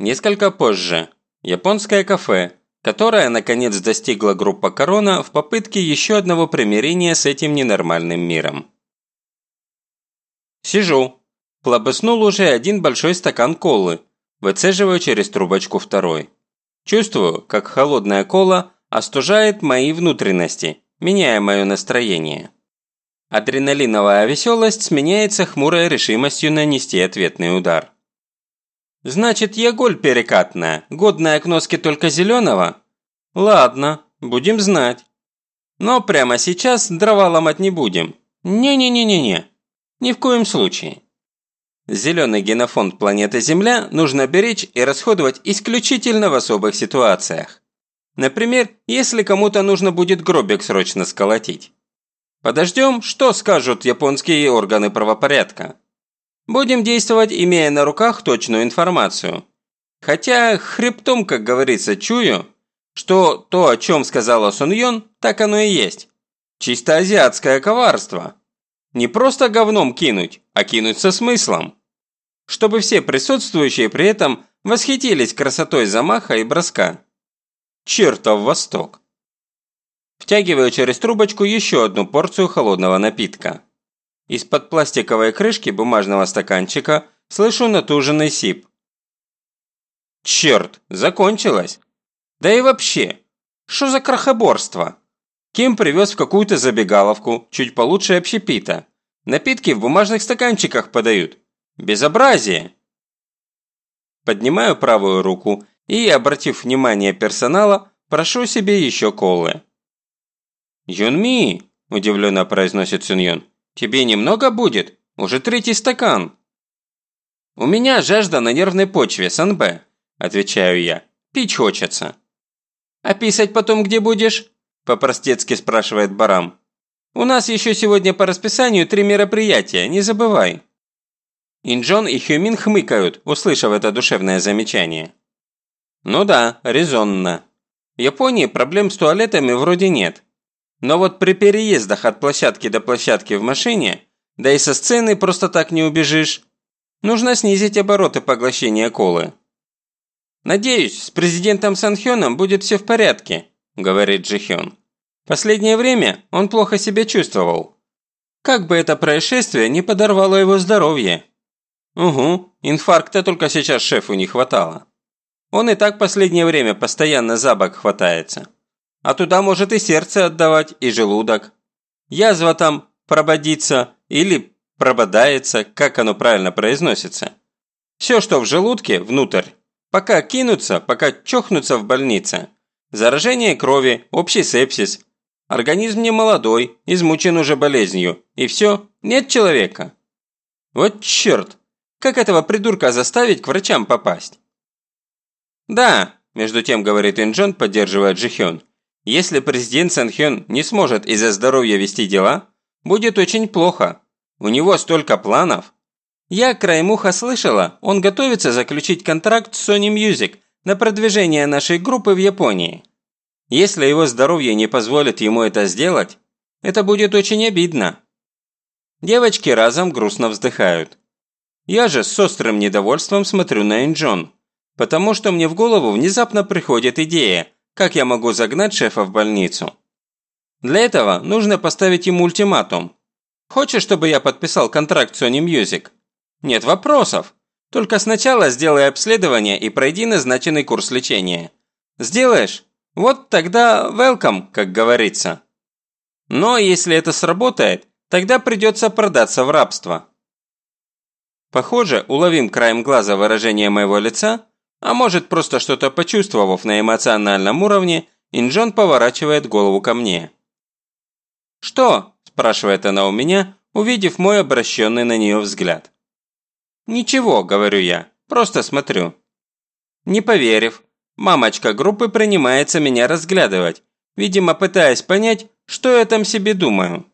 Несколько позже. Японское кафе, которое наконец достигла группа Корона в попытке еще одного примирения с этим ненормальным миром. Сижу. Плобыснул уже один большой стакан колы. Выцеживаю через трубочку второй. Чувствую, как холодная кола остужает мои внутренности, меняя мое настроение. Адреналиновая веселость сменяется хмурой решимостью нанести ответный удар. «Значит, я голь перекатная, годная к носке только зеленого?» «Ладно, будем знать. Но прямо сейчас дрова ломать не будем. Не-не-не-не-не. Ни в коем случае. Зеленый генофонд планеты Земля нужно беречь и расходовать исключительно в особых ситуациях. Например, если кому-то нужно будет гробик срочно сколотить. Подождем, что скажут японские органы правопорядка. Будем действовать, имея на руках точную информацию. Хотя хребтом, как говорится, чую, что то, о чем сказала Сун Йон, так оно и есть. Чисто азиатское коварство. Не просто говном кинуть, а кинуть со смыслом. Чтобы все присутствующие при этом восхитились красотой замаха и броска. Чертов восток. Втягиваю через трубочку еще одну порцию холодного напитка. Из-под пластиковой крышки бумажного стаканчика слышу натуженный сип. Черт, закончилось. Да и вообще, что за крохоборство? Ким привез в какую-то забегаловку, чуть получше общепита. Напитки в бумажных стаканчиках подают. Безобразие! Поднимаю правую руку и, обратив внимание персонала, прошу себе еще колы. «Юнми!» – удивленно произносит Суньон. «Тебе немного будет? Уже третий стакан!» «У меня жажда на нервной почве, Санбэ», – отвечаю я. «Пить хочется». «А писать потом где будешь?» По-простецки спрашивает Барам. «У нас еще сегодня по расписанию три мероприятия, не забывай». Инджон и Хюмин хмыкают, услышав это душевное замечание. Ну да, резонно. В Японии проблем с туалетами вроде нет. Но вот при переездах от площадки до площадки в машине, да и со сцены просто так не убежишь, нужно снизить обороты поглощения колы. «Надеюсь, с президентом Санхёном будет все в порядке», – говорит Джихён. «Последнее время он плохо себя чувствовал. Как бы это происшествие не подорвало его здоровье». «Угу, инфаркта только сейчас шефу не хватало. Он и так последнее время постоянно за бок хватается. А туда может и сердце отдавать, и желудок. Язва там прободится или прободается, как оно правильно произносится. Все, что в желудке, внутрь. Пока кинутся, пока чохнутся в больнице. Заражение крови, общий сепсис. Организм не молодой, измучен уже болезнью. И все, нет человека. Вот черт, как этого придурка заставить к врачам попасть? Да, между тем говорит Инджон, поддерживая Джихён. Если президент Санхён не сможет из-за здоровья вести дела, будет очень плохо. У него столько планов. Я краем уха слышала, он готовится заключить контракт с Sony Music на продвижение нашей группы в Японии. Если его здоровье не позволит ему это сделать, это будет очень обидно. Девочки разом грустно вздыхают. Я же с острым недовольством смотрю на Инджон, потому что мне в голову внезапно приходит идея, как я могу загнать шефа в больницу. Для этого нужно поставить ему ультиматум. Хочешь, чтобы я подписал контракт с Sony Music? Нет вопросов. Только сначала сделай обследование и пройди назначенный курс лечения. Сделаешь? Вот тогда welcome, как говорится. Но если это сработает, тогда придется продаться в рабство. Похоже, уловим краем глаза выражение моего лица, а может просто что-то почувствовав на эмоциональном уровне, Инджон поворачивает голову ко мне. «Что?» – спрашивает она у меня, увидев мой обращенный на нее взгляд. «Ничего», – говорю я, – «просто смотрю». Не поверив, мамочка группы принимается меня разглядывать, видимо пытаясь понять, что я там себе думаю.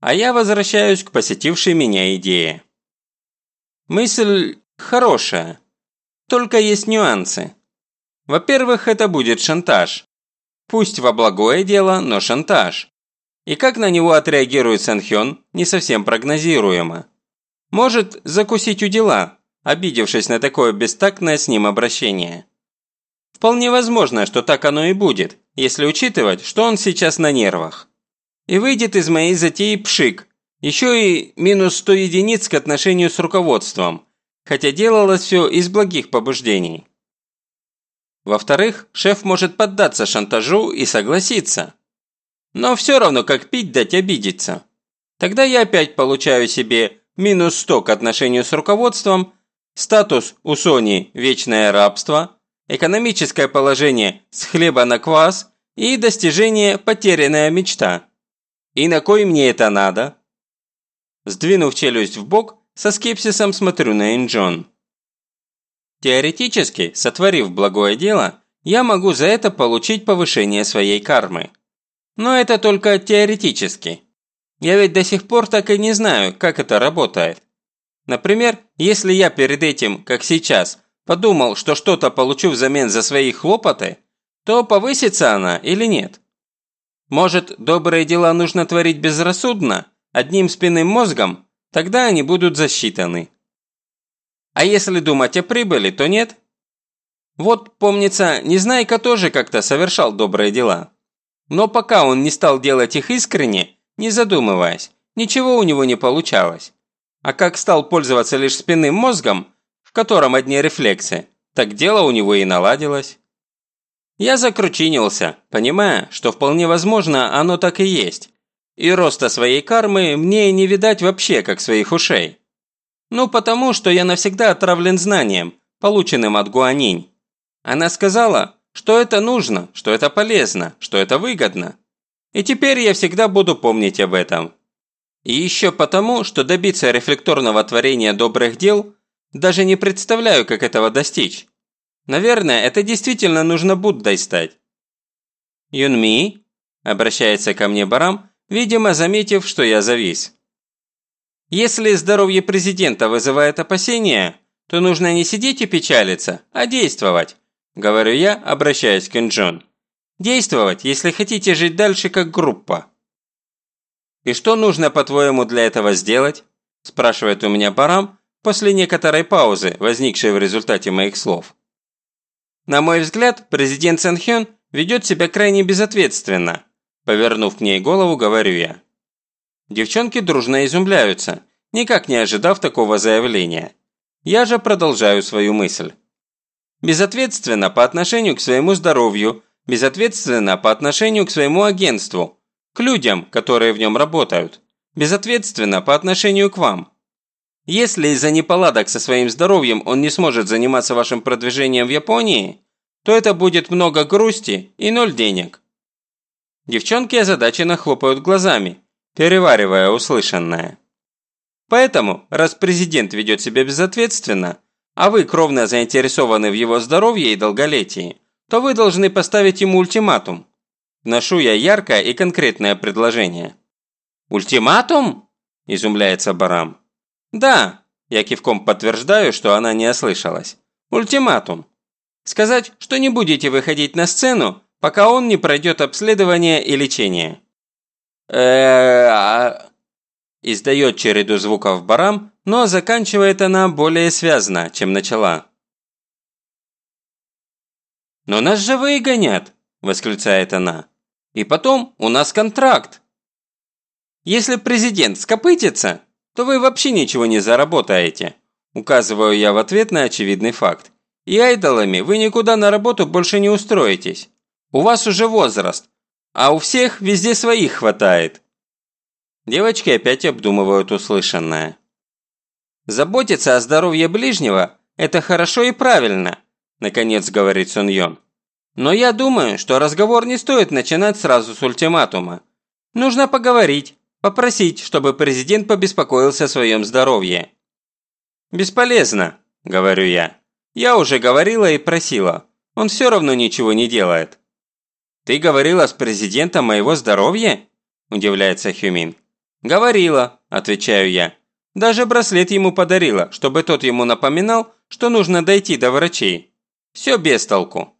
А я возвращаюсь к посетившей меня идее. Мысль хорошая, только есть нюансы. Во-первых, это будет шантаж. Пусть во благое дело, но шантаж. И как на него отреагирует Санхён, не совсем прогнозируемо. Может закусить у дела, обидевшись на такое бестактное с ним обращение. Вполне возможно, что так оно и будет, если учитывать, что он сейчас на нервах. И выйдет из моей затеи пшик, еще и минус 100 единиц к отношению с руководством, хотя делалось все из благих побуждений. Во-вторых, шеф может поддаться шантажу и согласиться. Но все равно, как пить дать обидеться. Тогда я опять получаю себе минус 100 к отношению с руководством, статус у Сони – вечное рабство, экономическое положение с хлеба на квас и достижение потерянная мечта. И на кой мне это надо? Сдвинув челюсть в бок, со скепсисом смотрю на Инджон. Теоретически, сотворив благое дело, я могу за это получить повышение своей кармы. Но это только теоретически. Я ведь до сих пор так и не знаю, как это работает. Например, если я перед этим, как сейчас, подумал, что что-то получу взамен за свои хлопоты, то повысится она или нет? Может, добрые дела нужно творить безрассудно, одним спинным мозгом, тогда они будут засчитаны. А если думать о прибыли, то нет. Вот, помнится, Незнайка тоже как-то совершал добрые дела. Но пока он не стал делать их искренне, не задумываясь, ничего у него не получалось. А как стал пользоваться лишь спинным мозгом, в котором одни рефлексы, так дело у него и наладилось. Я закручинился, понимая, что вполне возможно оно так и есть. И роста своей кармы мне не видать вообще, как своих ушей. Ну, потому что я навсегда отравлен знанием, полученным от Гуанинь. Она сказала, что это нужно, что это полезно, что это выгодно. И теперь я всегда буду помнить об этом. И еще потому, что добиться рефлекторного творения добрых дел даже не представляю, как этого достичь. Наверное, это действительно нужно Буддой стать. Юнми, обращается ко мне Барам, видимо, заметив, что я завис. Если здоровье президента вызывает опасения, то нужно не сидеть и печалиться, а действовать, говорю я, обращаясь к Инджон. Действовать, если хотите жить дальше как группа. «И что нужно, по-твоему, для этого сделать?» спрашивает у меня Барам после некоторой паузы, возникшей в результате моих слов. На мой взгляд, президент Сэнхён ведет себя крайне безответственно. Повернув к ней голову, говорю я. Девчонки дружно изумляются, никак не ожидав такого заявления. Я же продолжаю свою мысль. Безответственно по отношению к своему здоровью, безответственно по отношению к своему агентству, к людям, которые в нем работают, безответственно по отношению к вам. Если из-за неполадок со своим здоровьем он не сможет заниматься вашим продвижением в Японии, то это будет много грусти и ноль денег. Девчонки озадаченно хлопают глазами, переваривая услышанное. Поэтому, раз президент ведет себя безответственно, а вы кровно заинтересованы в его здоровье и долголетии, то вы должны поставить ему ультиматум. Вношу я яркое и конкретное предложение. «Ультиматум?» – изумляется Барам. «Да», – я кивком подтверждаю, что она не ослышалась. «Ультиматум. Сказать, что не будете выходить на сцену, пока он не пройдет обследование и лечение э Издает череду звуков барам, но заканчивает она более связно, чем начала. «Но нас же выгонят!» – восклицает она. «И потом у нас контракт!» «Если президент скопытится, то вы вообще ничего не заработаете», – указываю я в ответ на очевидный факт. «И айдолами вы никуда на работу больше не устроитесь. У вас уже возраст, а у всех везде своих хватает. Девочки опять обдумывают услышанное. Заботиться о здоровье ближнего – это хорошо и правильно, наконец говорит Сун Йон. Но я думаю, что разговор не стоит начинать сразу с ультиматума. Нужно поговорить, попросить, чтобы президент побеспокоился о своем здоровье. «Бесполезно», – говорю я. «Я уже говорила и просила. Он все равно ничего не делает». «Ты говорила с президентом о его здоровье?» – удивляется Хюмин. «Говорила», – отвечаю я. «Даже браслет ему подарила, чтобы тот ему напоминал, что нужно дойти до врачей. Все без толку».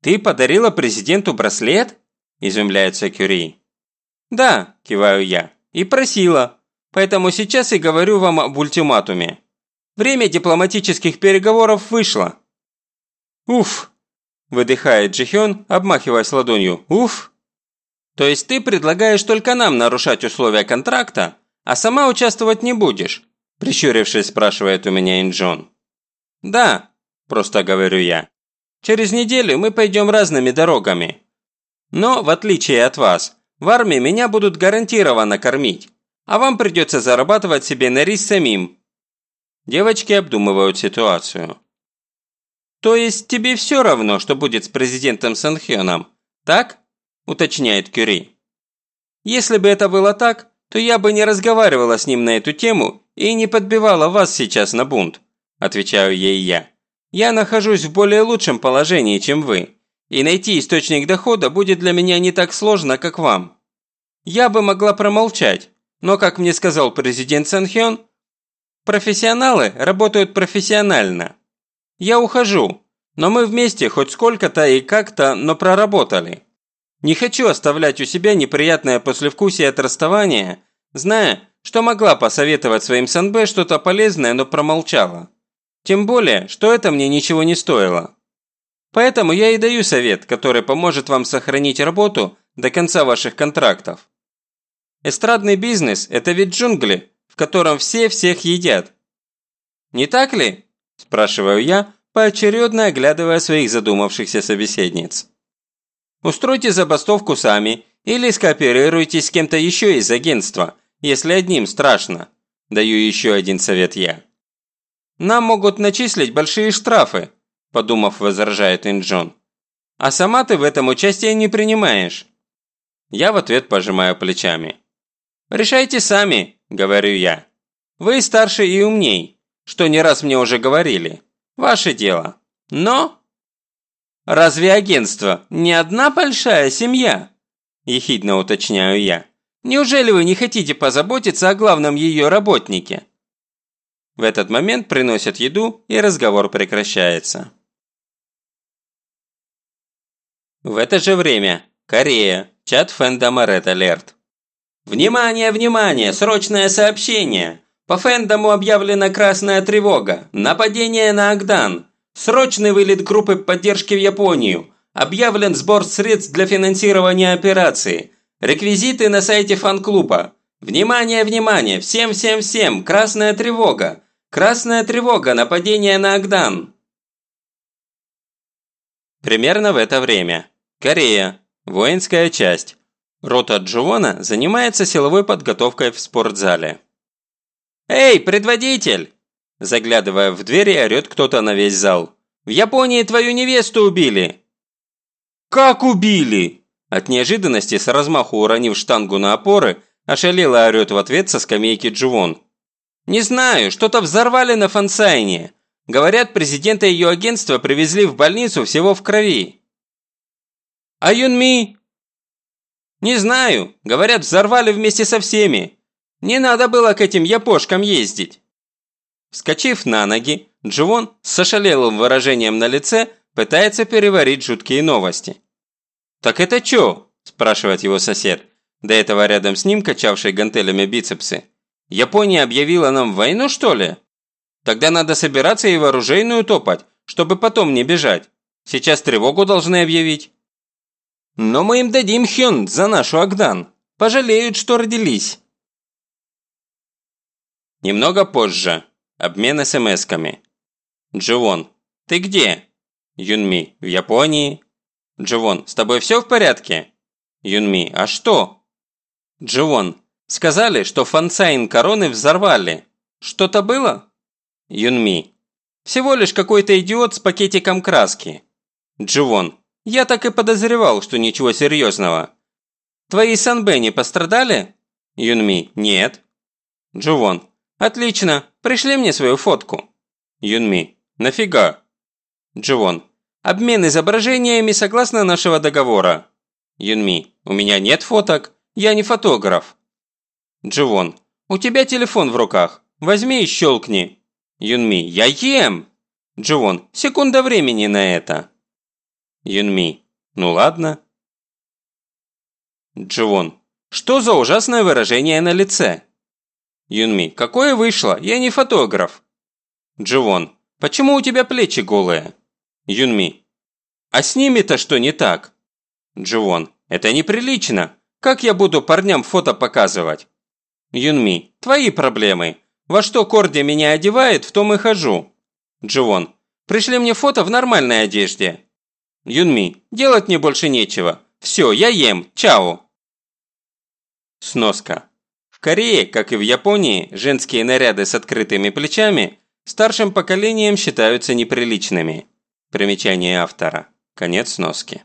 «Ты подарила президенту браслет?» – изумляется Кюри. «Да», – киваю я, – «и просила. Поэтому сейчас и говорю вам об ультиматуме. Время дипломатических переговоров вышло». «Уф!» – выдыхает Джихён, обмахиваясь ладонью. «Уф!» «То есть ты предлагаешь только нам нарушать условия контракта, а сама участвовать не будешь?» – прищурившись, спрашивает у меня Инджон. «Да», – просто говорю я. «Через неделю мы пойдем разными дорогами. Но, в отличие от вас, в армии меня будут гарантированно кормить, а вам придется зарабатывать себе на рис самим». Девочки обдумывают ситуацию. «То есть тебе все равно, что будет с президентом Санхёном, так?» – уточняет Кюри. «Если бы это было так, то я бы не разговаривала с ним на эту тему и не подбивала вас сейчас на бунт», – отвечаю ей я. «Я нахожусь в более лучшем положении, чем вы, и найти источник дохода будет для меня не так сложно, как вам. Я бы могла промолчать, но, как мне сказал президент Санхён, профессионалы работают профессионально. Я ухожу, но мы вместе хоть сколько-то и как-то, но проработали. Не хочу оставлять у себя неприятное послевкусие от расставания, зная, что могла посоветовать своим СНБ что-то полезное, но промолчала. Тем более, что это мне ничего не стоило. Поэтому я и даю совет, который поможет вам сохранить работу до конца ваших контрактов. Эстрадный бизнес – это ведь джунгли, в котором все всех едят. Не так ли? Спрашиваю я, поочередно оглядывая своих задумавшихся собеседниц. Устройте забастовку сами или скооперируйтесь с кем-то еще из агентства, если одним страшно. Даю еще один совет я. Нам могут начислить большие штрафы, подумав, возражает Инджон. А сама ты в этом участие не принимаешь. Я в ответ пожимаю плечами. «Решайте сами», – говорю я. «Вы старше и умней, что не раз мне уже говорили. Ваше дело. Но...» «Разве агентство не одна большая семья?» – ехидно уточняю я. «Неужели вы не хотите позаботиться о главном ее работнике?» В этот момент приносят еду, и разговор прекращается. В это же время. Корея. Чат Фэндома Ред Алерт. «Внимание, внимание! Срочное сообщение! По Фэндому объявлена красная тревога. Нападение на Агдан. Срочный вылет группы поддержки в Японию. Объявлен сбор средств для финансирования операции. Реквизиты на сайте фан-клуба. Внимание, внимание! Всем, всем, всем! Красная тревога! Красная тревога! Нападение на Агдан!» Примерно в это время. Корея. Воинская часть. Рота Джуона занимается силовой подготовкой в спортзале. «Эй, предводитель!» Заглядывая в двери, орёт кто-то на весь зал. «В Японии твою невесту убили!» «Как убили?» От неожиданности, с размаху уронив штангу на опоры, ошалело орёт в ответ со скамейки Джуон. «Не знаю, что-то взорвали на фансайне. Говорят, президента ее агентства привезли в больницу всего в крови». «А Юнми?» «Не знаю. Говорят, взорвали вместе со всеми. Не надо было к этим япошкам ездить». Вскочив на ноги, Дживон с ошалелым выражением на лице пытается переварить жуткие новости. «Так это чё?» – спрашивает его сосед, до этого рядом с ним качавший гантелями бицепсы. «Япония объявила нам войну, что ли? Тогда надо собираться и вооружейную топать, чтобы потом не бежать. Сейчас тревогу должны объявить». Но мы им дадим хён за нашу Агдан. Пожалеют, что родились. Немного позже. Обмен смс-ками. Дживон, ты где? Юнми, в Японии. Дживон, с тобой все в порядке? Юнми, а что? Дживон, сказали, что фансайн короны взорвали. Что-то было? Юнми, всего лишь какой-то идиот с пакетиком краски. Дживон, я так и подозревал, что ничего серьезного. Твои сонбэ не пострадали? Юнми, нет. Дживон, отлично, пришли мне свою фотку. Юнми, нафига? Джувон, обмен изображениями согласно нашего договора. Юнми, у меня нет фоток, я не фотограф. Дживон, у тебя телефон в руках, возьми и щелкни. Юнми, я ем. Дживон, секунда времени на это. Юнми. Ну ладно. Дживон. Что за ужасное выражение на лице? Юнми. Какое вышло? Я не фотограф. Дживон. Почему у тебя плечи голые? Юнми. А с ними-то что не так? Дживон. Это неприлично. Как я буду парням фото показывать? Юнми. Твои проблемы. Во что Корди меня одевает, в том и хожу. Дживон. Пришли мне фото в нормальной одежде. Юнми. Делать мне больше нечего. Все, я ем. Чао. Сноска. Корее, как и в Японии, женские наряды с открытыми плечами старшим поколением считаются неприличными. Примечание автора. Конец сноски.